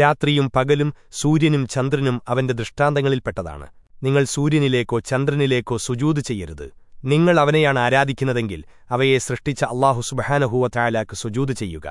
രാത്രിയും പകലും സൂര്യനും ചന്ദ്രനും അവന്റെ ദൃഷ്ടാന്തങ്ങളിൽപ്പെട്ടതാണ്. നിങ്ങൾ സൂര്യനിലേക്കോ ചന്ദ്രനിലേക്കോ സുജൂത് ചെയ്യരുത്. നിങ്ങൾ അവനെയാണ് ആരാധിക്കുന്നതെങ്കിൽ അവയെ സൃഷ്ടിച്ച അള്ളാഹു സുബഹാനഹൂവ ചായാലാക്ക് സുജൂത് ചെയ്യുക.